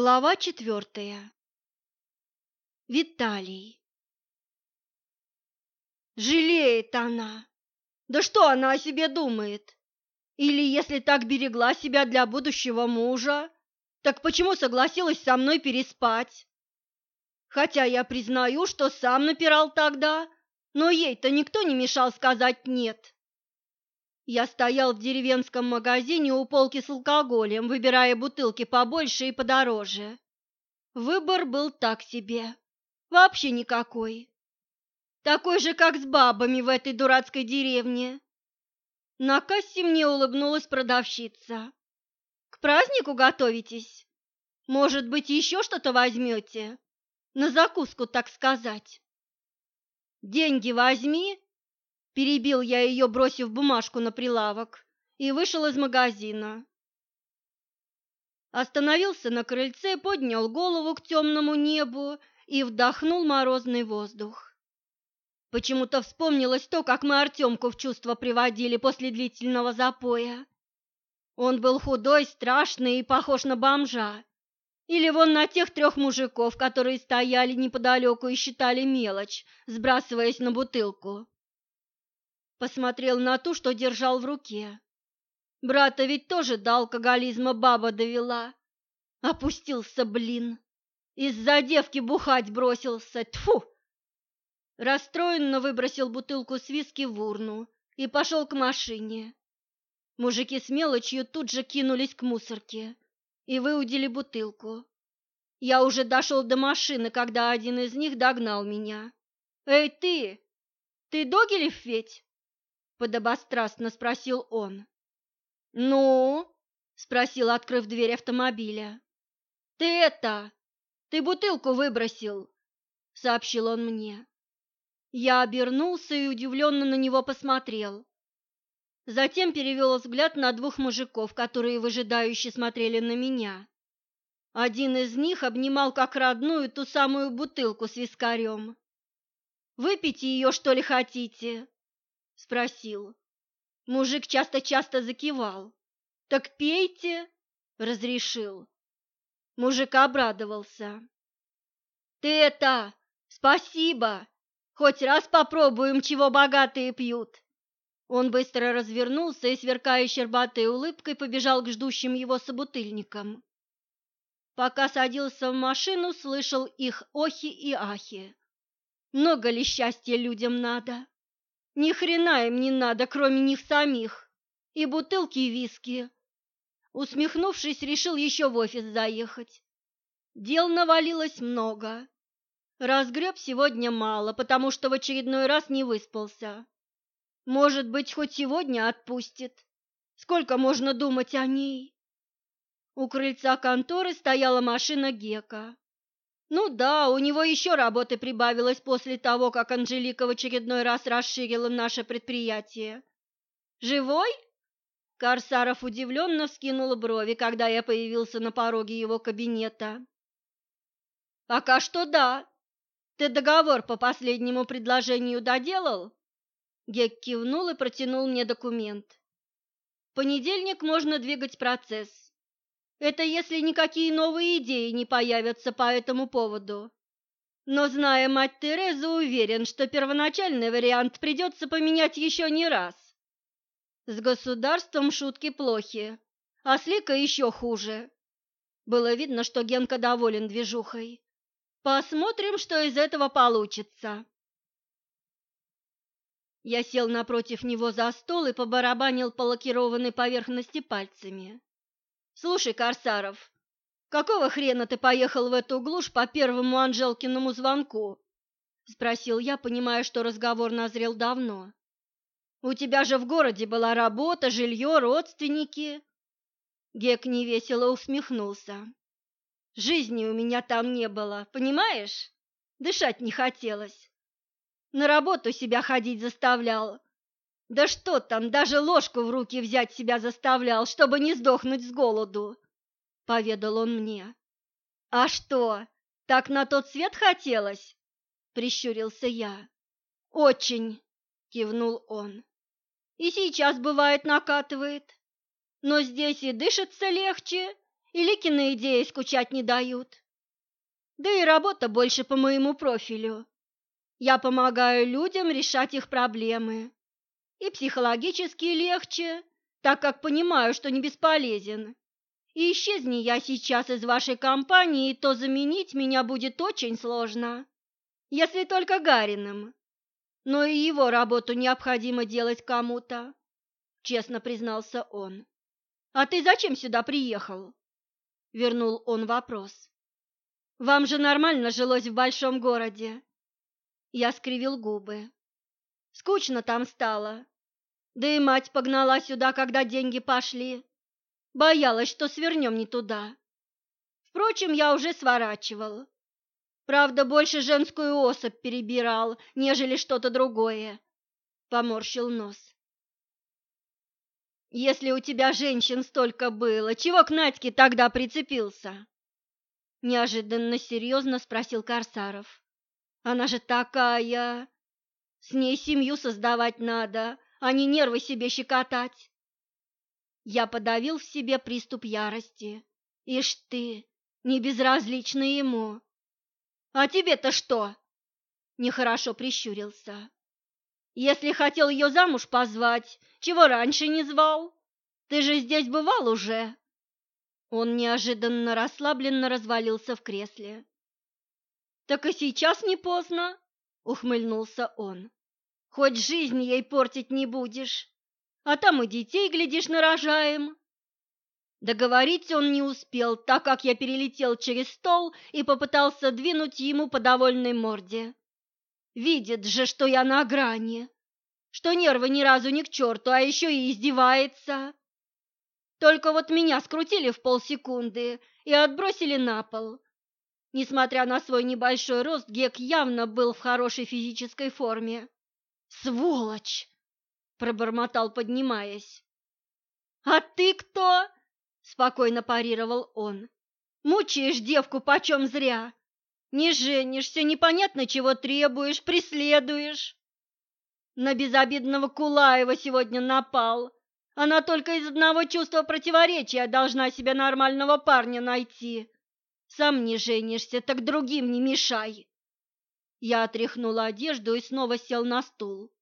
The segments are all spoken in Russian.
Глава четвертая. Виталий. Жалеет она. Да что она о себе думает? Или если так берегла себя для будущего мужа, так почему согласилась со мной переспать? Хотя я признаю, что сам напирал тогда, но ей-то никто не мешал сказать «нет». Я стоял в деревенском магазине у полки с алкоголем, выбирая бутылки побольше и подороже. Выбор был так себе, вообще никакой. Такой же, как с бабами в этой дурацкой деревне. На кассе мне улыбнулась продавщица. «К празднику готовитесь? Может быть, еще что-то возьмете? На закуску, так сказать». «Деньги возьми Перебил я ее, бросив бумажку на прилавок, и вышел из магазина. Остановился на крыльце, поднял голову к темному небу и вдохнул морозный воздух. Почему-то вспомнилось то, как мы Артемку в чувство приводили после длительного запоя. Он был худой, страшный и похож на бомжа. Или вон на тех трех мужиков, которые стояли неподалеку и считали мелочь, сбрасываясь на бутылку. Посмотрел на ту, что держал в руке. Брата ведь тоже до алкоголизма баба довела. Опустился, блин. Из-за девки бухать бросился. Тьфу! Расстроенно выбросил бутылку с виски в урну и пошел к машине. Мужики с мелочью тут же кинулись к мусорке и выудили бутылку. Я уже дошел до машины, когда один из них догнал меня. «Эй, ты! Ты Догилев ведь?» Подобострастно спросил он. «Ну?» — спросил, открыв дверь автомобиля. «Ты это! Ты бутылку выбросил!» — сообщил он мне. Я обернулся и удивленно на него посмотрел. Затем перевел взгляд на двух мужиков, которые выжидающе смотрели на меня. Один из них обнимал как родную ту самую бутылку с вискарем. «Выпить ее, что ли, хотите?» — спросил. Мужик часто-часто закивал. «Так пейте!» — разрешил. Мужик обрадовался. «Ты это, спасибо! Хоть раз попробуем, чего богатые пьют!» Он быстро развернулся и, сверкая щербатой улыбкой, побежал к ждущим его собутыльникам. Пока садился в машину, слышал их охи и ахи. Много ли счастья людям надо? Ни хрена им не надо, кроме них самих. И бутылки виски. Усмехнувшись, решил еще в офис заехать. Дел навалилось много. Разгреб сегодня мало, потому что в очередной раз не выспался. Может быть, хоть сегодня отпустит. Сколько можно думать о ней? У крыльца конторы стояла машина Гека. Ну да, у него еще работы прибавилось после того, как Анжелика в очередной раз расширила наше предприятие. Живой? Корсаров удивленно вскинул брови, когда я появился на пороге его кабинета. Пока что да. Ты договор по последнему предложению доделал? Гек кивнул и протянул мне документ. В понедельник можно двигать процесс. Это если никакие новые идеи не появятся по этому поводу. Но, зная мать Терезу, уверен, что первоначальный вариант придется поменять еще не раз. С государством шутки плохи, а с Ликой еще хуже. Было видно, что Генка доволен движухой. Посмотрим, что из этого получится. Я сел напротив него за стол и побарабанил по лакированной поверхности пальцами. Слушай, Корсаров, какого хрена ты поехал в эту глушь по первому Анжелкиному звонку? Спросил я, понимая, что разговор назрел давно. У тебя же в городе была работа, жилье, родственники. Гек невесело усмехнулся. Жизни у меня там не было, понимаешь? Дышать не хотелось. На работу себя ходить заставлял, да что там, даже ложку в руки взять себя заставлял, чтобы не сдохнуть с голоду, — поведал он мне. — А что, так на тот свет хотелось? — прищурился я. — Очень, — кивнул он. — И сейчас, бывает, накатывает. Но здесь и дышится легче, И Ликины идеи скучать не дают. Да и работа больше по моему профилю. Я помогаю людям решать их проблемы. И психологически легче, так как понимаю, что не бесполезен. И исчезни я сейчас из вашей компании, то заменить меня будет очень сложно. Если только Гариным. Но и его работу необходимо делать кому-то, честно признался он. А ты зачем сюда приехал? Вернул он вопрос. Вам же нормально жилось в большом городе. Я скривил губы. Скучно там стало. Да и мать погнала сюда, когда деньги пошли. Боялась, что свернем не туда. Впрочем, я уже сворачивал. Правда, больше женскую особь перебирал, нежели что-то другое. Поморщил нос. Если у тебя женщин столько было, чего к Надьке тогда прицепился? Неожиданно серьезно спросил Корсаров. Она же такая... С ней семью создавать надо, а не нервы себе щекотать. Я подавил в себе приступ ярости. Ишь ты, не безразлична ему. А тебе-то что? Нехорошо прищурился. Если хотел ее замуж позвать, чего раньше не звал? Ты же здесь бывал уже. Он неожиданно расслабленно развалился в кресле. Так и сейчас не поздно, ухмыльнулся он. Хоть жизнь ей портить не будешь а там и детей, глядишь, нарожаем. Договорить он не успел, так как я перелетел через стол и попытался двинуть ему по довольной морде. Видит же, что я на грани, что нервы ни разу не к черту, а еще и издевается. Только вот меня скрутили в полсекунды и отбросили на пол. Несмотря на свой небольшой рост, Гек явно был в хорошей физической форме. Сволочь! пробормотал, поднимаясь. А ты кто? спокойно парировал он. Мучаешь девку почем зря. Не женишься, непонятно чего требуешь, преследуешь. На безобидного Кулаева сегодня напал. Она только из одного чувства противоречия должна себе нормального парня найти. Сам не женишься, так другим не мешай. Я отряхнула одежду и снова сел на стул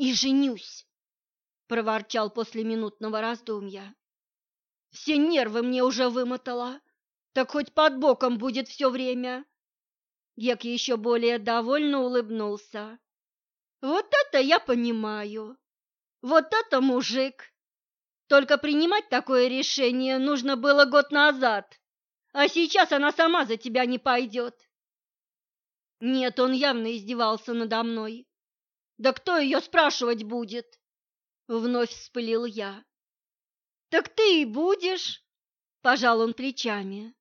и женюсь, проворчал после минутного раздумья. Все нервы мне уже вымотало, так хоть под боком будет все время. Гек еще более довольно улыбнулся. Вот это я понимаю. Вот это мужик. Только принимать такое решение нужно было год назад, а сейчас она сама за тебя не пойдет. Нет, он явно издевался надо мной. Да кто ее спрашивать будет? Вновь вспылил я. Так ты и будешь, пожал он плечами.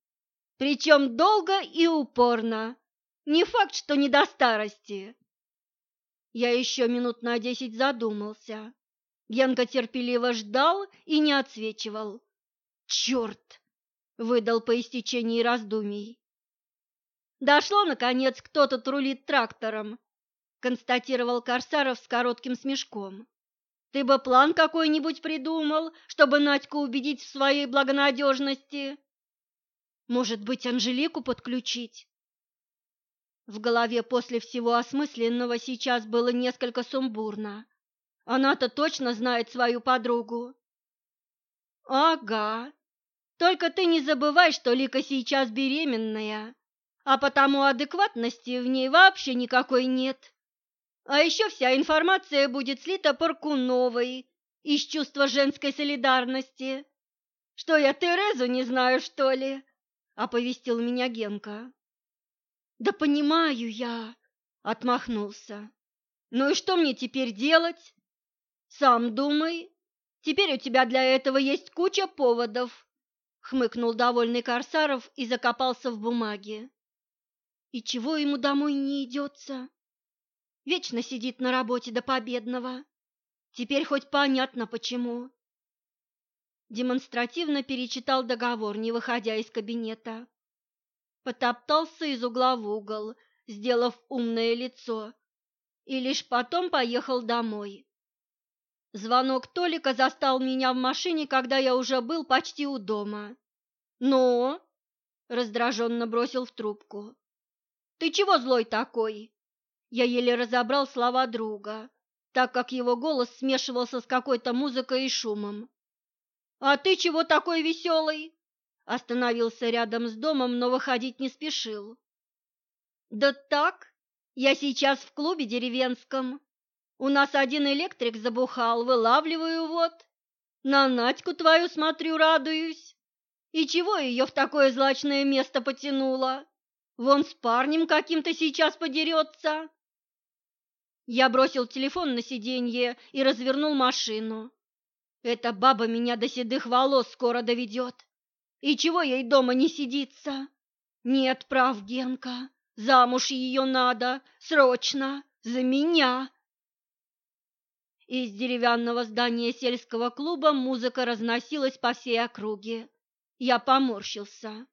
Причем долго и упорно. Не факт, что не до старости. Я еще минут на десять задумался. Генка терпеливо ждал и не отсвечивал. «Черт!» — выдал по истечении раздумий. Дошло, наконец, кто-то трулит трактором, констатировал Корсаров с коротким смешком. Ты бы план какой-нибудь придумал, чтобы Надьку убедить в своей благонадежности? Может быть, Анжелику подключить? В голове после всего осмысленного сейчас было несколько сумбурно. Она-то точно знает свою подругу. Ага. Только ты не забывай, что Лика сейчас беременная, а потому адекватности в ней вообще никакой нет. А еще вся информация будет слита Паркуновой из чувства женской солидарности. Что я Терезу не знаю, что ли? Оповестил меня Генка. Да понимаю я, отмахнулся. Ну и что мне теперь делать? Сам думай. Теперь у тебя для этого есть куча поводов, хмыкнул довольный Корсаров и закопался в бумаге. И чего ему домой не идется? Вечно сидит на работе до победного. Теперь хоть понятно почему. Демонстративно перечитал договор, не выходя из кабинета. Потоптался из угла в угол, сделав умное лицо, и лишь потом поехал домой. Звонок Толика застал меня в машине, когда я уже был почти у дома. «Ну?» – раздраженно бросил в трубку. «Ты чего злой такой?» Я еле разобрал слова друга, так как его голос смешивался с какой-то музыкой и шумом. «А ты чего такой веселый?» Остановился рядом с домом, но выходить не спешил. «Да так, я сейчас в клубе деревенском. У нас один электрик забухал, вылавливаю вот. На Надьку твою смотрю, радуюсь. И чего ее в такое злачное место потянуло? Вон с парнем каким-то сейчас подерется». Я бросил телефон на сиденье и развернул машину. Эта баба меня до седых волос скоро доведет. И чего ей дома не сидится? Нет прав, Генка, замуж ее надо, срочно, за меня. Из деревянного здания сельского клуба музыка разносилась по всей округе. Я поморщился.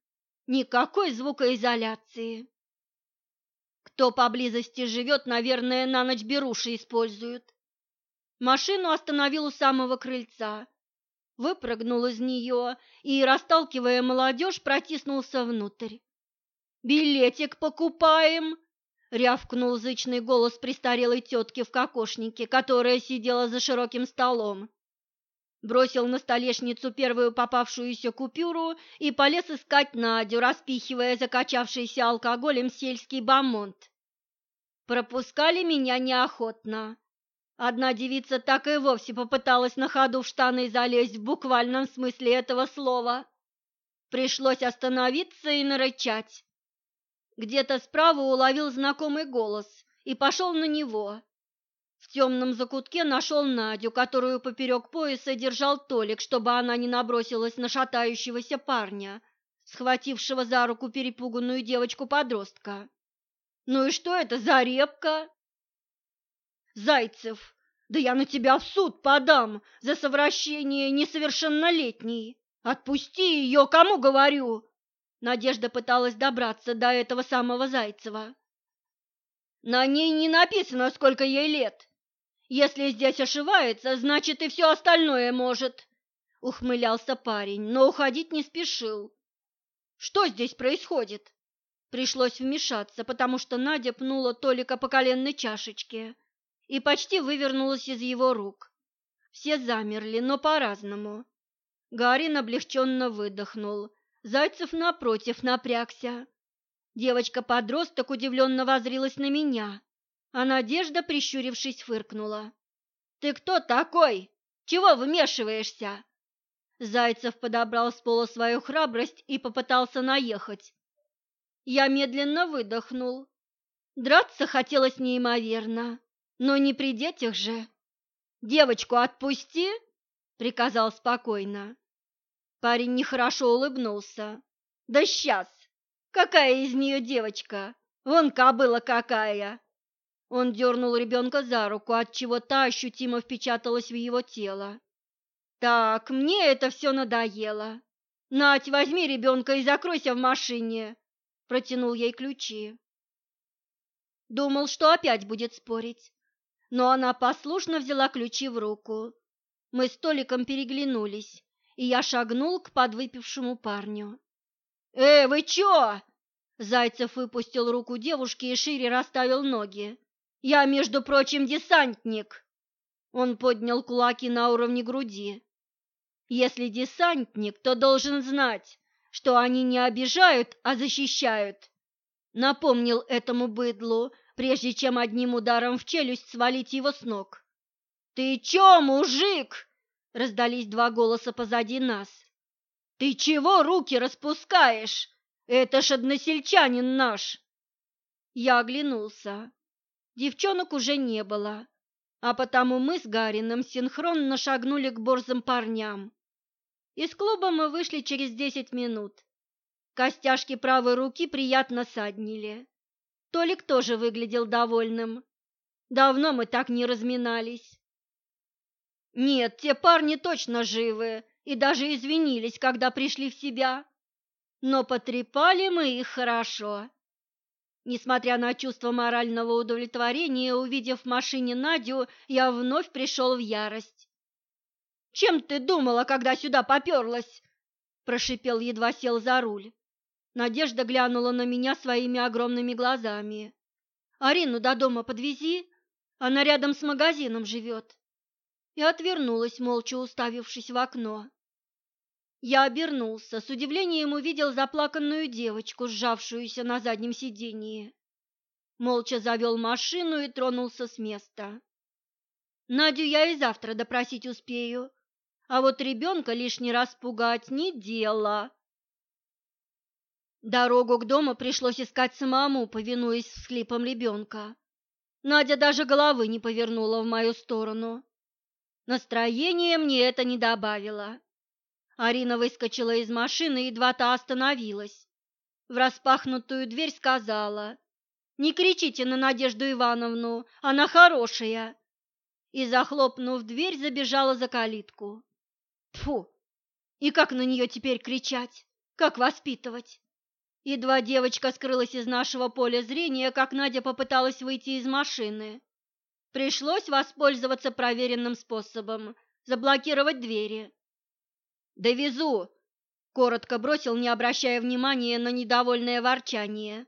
Никакой звукоизоляции. Кто поблизости живет, наверное, на ночь беруши используют. Машину остановил у самого крыльца. Выпрыгнул из нее и, расталкивая молодежь, протиснулся внутрь. «Билетик покупаем!» — рявкнул зычный голос престарелой тетки в кокошнике, которая сидела за широким столом. Бросил на столешницу первую попавшуюся купюру и полез искать Надю, распихивая закачавшийся алкоголем сельский бамонт. Пропускали меня неохотно. Одна девица так и вовсе попыталась на ходу в штаны залезть в буквальном смысле этого слова. Пришлось остановиться и нарычать. Где-то справа уловил знакомый голос и пошел на него. В темном закутке нашел Надю, которую поперек пояса держал Толик, чтобы она не набросилась на шатающегося парня, схватившего за руку перепуганную девочку-подростка. «Ну и что это за репка?» Зайцев, да я на тебя в суд подам за совращение несовершеннолетней. Отпусти ее, кому говорю!» Надежда пыталась добраться до этого самого Зайцева. «На ней не написано, сколько ей лет. Если здесь ошивается, значит и все остальное может», — ухмылялся парень, но уходить не спешил. «Что здесь происходит?» Пришлось вмешаться, потому что Надя пнула Толика по коленной чашечке и почти вывернулась из его рук. Все замерли, но по-разному. Гарин облегченно выдохнул. Зайцев, напротив, напрягся. Девочка-подросток удивленно возрилась на меня, а Надежда, прищурившись, фыркнула. «Ты кто такой? Чего вмешиваешься?» Зайцев подобрал с пола свою храбрость и попытался наехать. Я медленно выдохнул. Драться хотелось неимоверно. Но не при детях же. Девочку отпусти, приказал спокойно. Парень нехорошо улыбнулся. Да сейчас. Какая из нее девочка? Вон кобыла какая. Он дернул ребенка за руку, от чего та ощутимо впечаталась в его тело. Так, мне это все надоело. Нать, возьми ребенка и закройся в машине. Протянул ей ключи. Думал, что опять будет спорить но она послушно взяла ключи в руку. Мы с Толиком переглянулись, и я шагнул к подвыпившему парню. «Э, вы чё?» Зайцев выпустил руку девушки и шире расставил ноги. «Я, между прочим, десантник!» Он поднял кулаки на уровне груди. «Если десантник, то должен знать, что они не обижают, а защищают!» Напомнил этому быдлу, прежде чем одним ударом в челюсть свалить его с ног. «Ты чё, мужик?» — раздались два голоса позади нас. «Ты чего руки распускаешь? Это ж односельчанин наш!» Я оглянулся. Девчонок уже не было, а потому мы с Гарином синхронно шагнули к борзым парням. Из клуба мы вышли через десять минут. Костяшки правой руки приятно саднили. Толик тоже выглядел довольным. Давно мы так не разминались. Нет, те парни точно живы и даже извинились, когда пришли в себя. Но потрепали мы их хорошо. Несмотря на чувство морального удовлетворения, увидев в машине Надю, я вновь пришел в ярость. «Чем ты думала, когда сюда поперлась?» прошипел, едва сел за руль. Надежда глянула на меня своими огромными глазами. «Арину до дома подвези, она рядом с магазином живет». И отвернулась, молча уставившись в окно. Я обернулся, с удивлением увидел заплаканную девочку, сжавшуюся на заднем сиденье. Молча завел машину и тронулся с места. Надю я и завтра допросить успею, а вот ребенка лишний раз пугать не дело. Дорогу к дому пришлось искать самому, повинуясь всхлипам ребенка. Надя даже головы не повернула в мою сторону. Настроение мне это не добавило. Арина выскочила из машины, едва та остановилась. В распахнутую дверь сказала, «Не кричите на Надежду Ивановну, она хорошая!» И, захлопнув дверь, забежала за калитку. Фу! И как на нее теперь кричать? Как воспитывать? Едва девочка скрылась из нашего поля зрения, как Надя попыталась выйти из машины. Пришлось воспользоваться проверенным способом – заблокировать двери. «Довезу!» – коротко бросил, не обращая внимания на недовольное ворчание.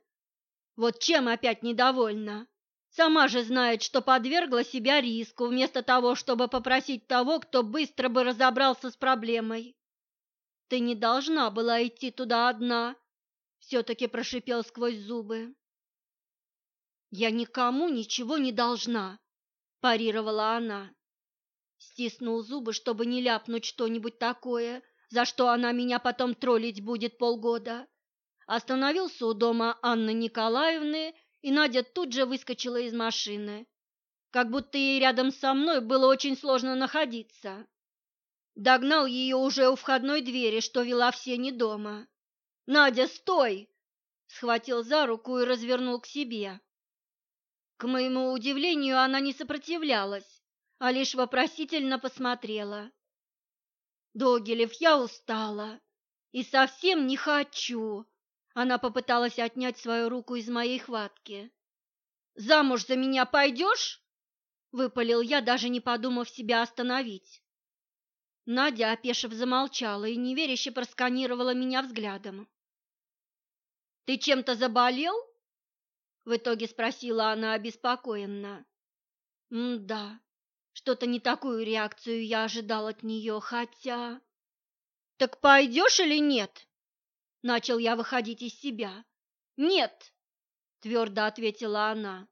«Вот чем опять недовольна? Сама же знает, что подвергла себя риску, вместо того, чтобы попросить того, кто быстро бы разобрался с проблемой. Ты не должна была идти туда одна, все-таки прошипел сквозь зубы. Я никому ничего не должна, парировала она. Стиснул зубы, чтобы не ляпнуть что-нибудь такое, за что она меня потом троллить будет полгода. Остановился у дома Анны Николаевны, и Надя тут же выскочила из машины, как будто ей рядом со мной было очень сложно находиться. Догнал ее уже у входной двери, что вела в сени дома. «Надя, стой!» Схватил за руку и развернул к себе. К моему удивлению, она не сопротивлялась а лишь вопросительно посмотрела. «Догилев, я устала и совсем не хочу!» Она попыталась отнять свою руку из моей хватки. «Замуж за меня пойдешь?» — выпалил я, даже не подумав себя остановить. Надя, опешив, замолчала и неверяще просканировала меня взглядом. «Ты чем-то заболел?» — в итоге спросила она обеспокоенно. «М-да, что-то не такую реакцию я ожидал от нее, хотя... «Так пойдешь или нет?» Начал я выходить из себя. «Нет!» — твердо ответила она.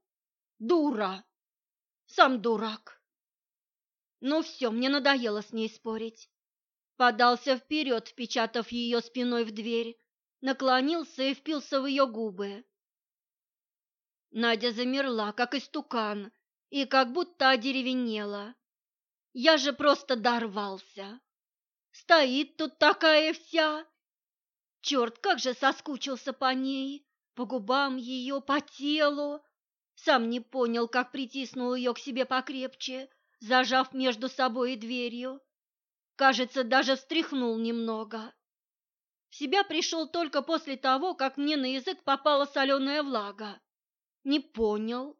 «Дура! Сам дурак!» Ну все, мне надоело с ней спорить. Подался вперед, впечатав ее спиной в дверь, наклонился и впился в ее губы. Надя замерла, как истукан, и как будто одеревенела. Я же просто дорвался. Стоит тут такая вся. Черт, как же соскучился по ней, по губам ее, по телу. Сам не понял, как притиснул ее к себе покрепче, зажав между собой и дверью. Кажется, даже встряхнул немного. В себя пришел только после того, как мне на язык попала соленая влага. Не понял,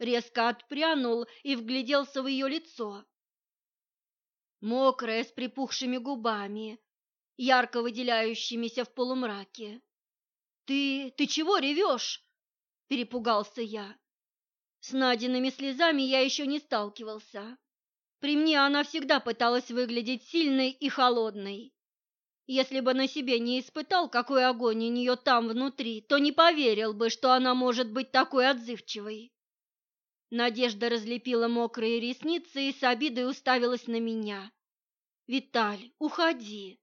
резко отпрянул и вгляделся в ее лицо. Мокрая, с припухшими губами, ярко выделяющимися в полумраке. «Ты... ты чего ревешь?» – перепугался я. С Надиными слезами я еще не сталкивался. При мне она всегда пыталась выглядеть сильной и холодной. Если бы на себе не испытал, какой огонь у нее там внутри, то не поверил бы, что она может быть такой отзывчивой. Надежда разлепила мокрые ресницы и с обидой уставилась на меня. «Виталь, уходи!»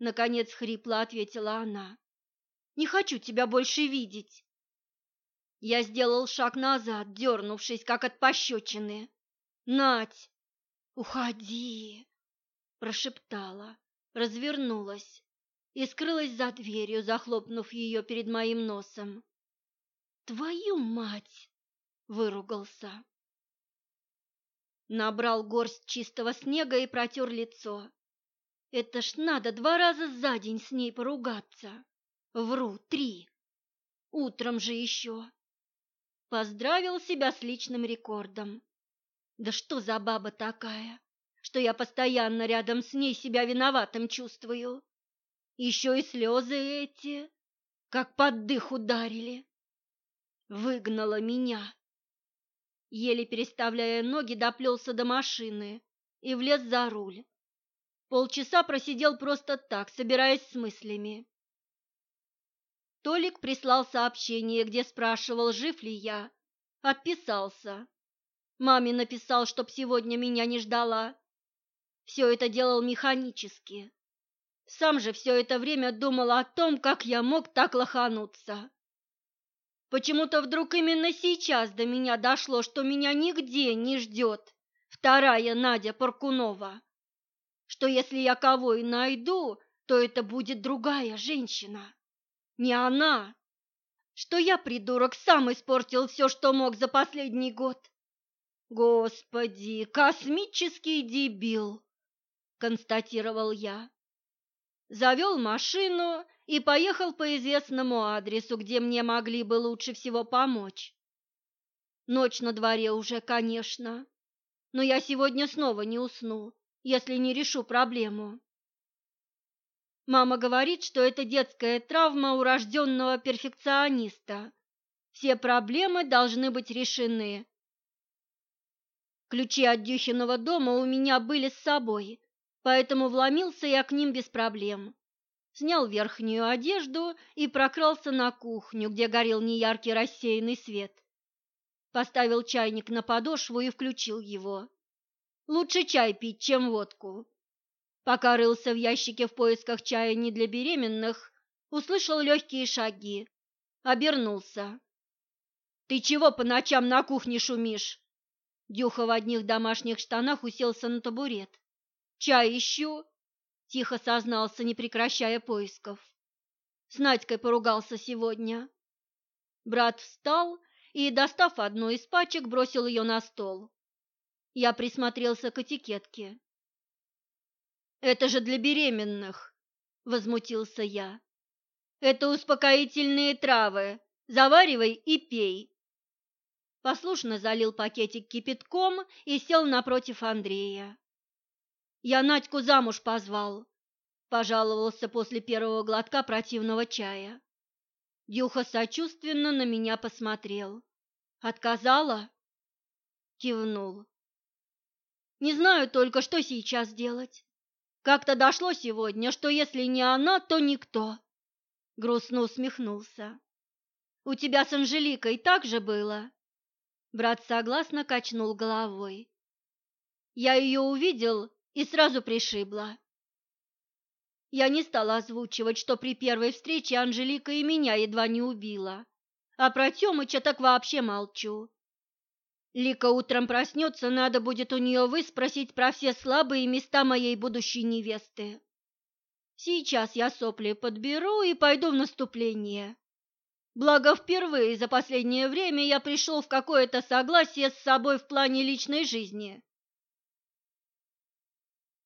Наконец хрипло ответила она. «Не хочу тебя больше видеть!» Я сделал шаг назад, дернувшись, как от пощечины. «Нать! Уходи!» Прошептала, развернулась и скрылась за дверью, захлопнув ее перед моим носом. «Твою мать!» Выругался. Набрал горсть чистого снега и протер лицо. Это ж надо два раза за день с ней поругаться. Вру, три. Утром же еще. Поздравил себя с личным рекордом. Да что за баба такая, что я постоянно рядом с ней себя виноватым чувствую? Еще и слезы эти, как под дых ударили. Выгнала меня. Еле переставляя ноги, доплелся до машины и влез за руль. Полчаса просидел просто так, собираясь с мыслями. Толик прислал сообщение, где спрашивал, жив ли я. Отписался. Маме написал, чтоб сегодня меня не ждала. Все это делал механически. Сам же все это время думал о том, как я мог так лохануться. Почему-то вдруг именно сейчас до меня дошло, что меня нигде не ждет вторая Надя Паркунова. Что если я кого и найду, то это будет другая женщина не она. Что я, придурок, сам испортил все, что мог за последний год. Господи, космический дебил, констатировал я. Завел машину и поехал по известному адресу, где мне могли бы лучше всего помочь. Ночь на дворе уже, конечно, но я сегодня снова не усну, если не решу проблему. Мама говорит, что это детская травма урожденного перфекциониста. Все проблемы должны быть решены. Ключи от Дюхиного дома у меня были с собой, поэтому вломился я к ним без проблем. Снял верхнюю одежду и прокрался на кухню, где горел неяркий рассеянный свет. Поставил чайник на подошву и включил его. Лучше чай пить, чем водку. Пока рылся в ящике в поисках чая не для беременных, услышал легкие шаги. Обернулся. «Ты чего по ночам на кухне шумишь?» Дюха в одних домашних штанах уселся на табурет. «Чай ищу», — тихо сознался, не прекращая поисков. С Надькой поругался сегодня. Брат встал и, достав одну из пачек, бросил ее на стол. Я присмотрелся к этикетке. Это же для беременных, возмутился я. Это успокоительные травы. Заваривай и пей. Послушно залил пакетик кипятком и сел напротив Андрея. Я Надьку замуж позвал, пожаловался после первого глотка противного чая. Дюха сочувственно на меня посмотрел. Отказала? Кивнул. Не знаю только, что сейчас делать. Как-то дошло сегодня, что если не она, то никто. Грустно усмехнулся. У тебя с Анжеликой так же было? Брат согласно качнул головой. Я ее увидел и сразу пришибла. Я не стала озвучивать, что при первой встрече Анжелика и меня едва не убила. А про Тёмыча так вообще молчу. Лика утром проснется, надо будет у нее выспросить про все слабые места моей будущей невесты. Сейчас я сопли подберу и пойду в наступление. Благо, впервые за последнее время я пришел в какое-то согласие с собой в плане личной жизни.